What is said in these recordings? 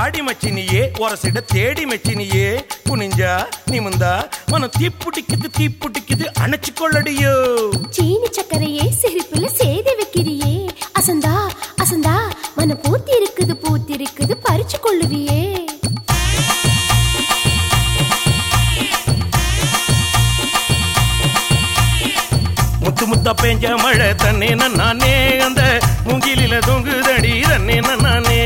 மச்சினியே ஒரசிட தேடி மச்சினியே. குனிஞ்சா நிமிந்தா மனம் தீப்புட்டிக்குது தீப்புட்டிக்குது அணைச்சு கொள்ளடியோ சீனி சக்கரையே சிரிப்புல சேதி வைக்கிறியே. அசந்தா அசந்தா மன பூத்தி இருக்குது பூத்தி இருக்குது பறிச்சு கொள்ளுவியே முத்து முத்தா பெஞ்ச மழை தன்னே நானே அந்த மூங்கிலில தொங்குதடி தன்னே நானே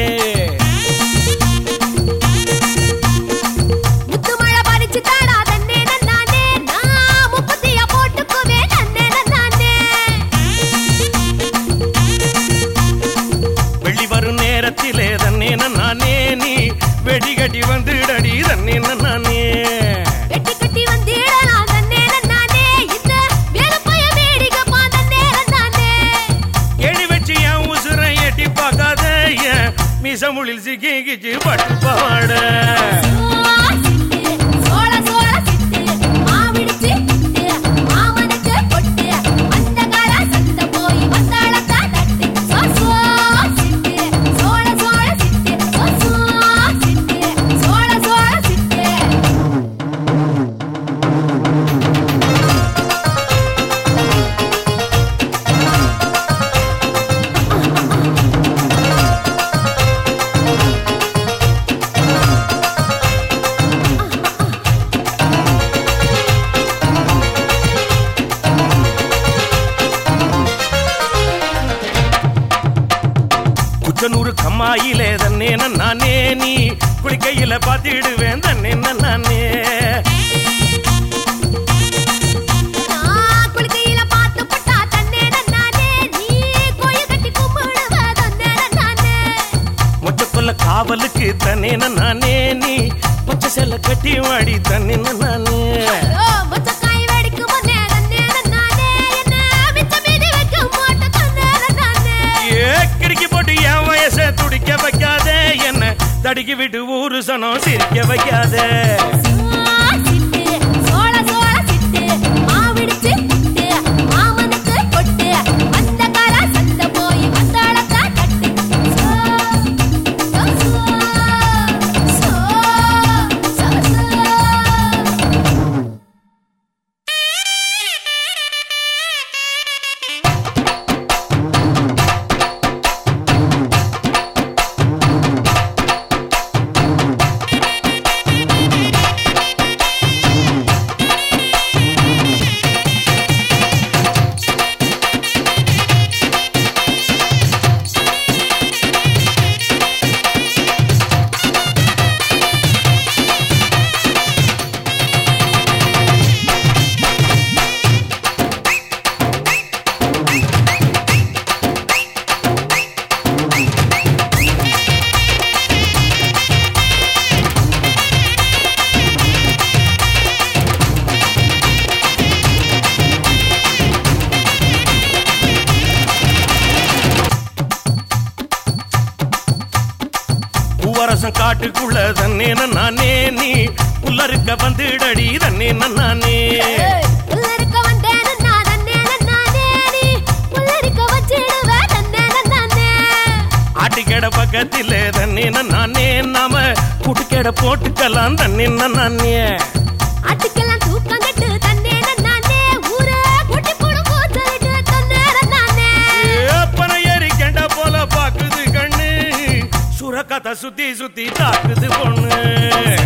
நேரத்திலே தன்னே நானே நீ. வெடி கட்டி வந்துடடி தன்னே நானே வெட்டி கட்டி வந்திடலாம் தன்னே நானே குச்சனூறு கம்மாயிலே தன்னே நானே நீ குளிக்கையில பாத்திடுவேன் தன்னே நானே காவலுக்கு தன்னே நானே நீ பச்சை செல்ல கட்டி வாடி தன்னே நானே என்ன தடுக்கி விட்டு ஊரு சனம் சிரிக்க வைக்காத. பூவரசம் காட்டுக்குள்ள தன்னே நானே நீ. புல்லறுக்க வந்துடடி தன்னே நானே ஆட்டுக்கடை பக்கத்திலே தன்னே நானே நாம. குட்டுக்கடை போட்டுக்கலாம் தன்னே நானே ஆட்டுக்கெல்லாம் தூக்கம் அதை சுத்தி சுத்தி தாக்குது பொண்ணு.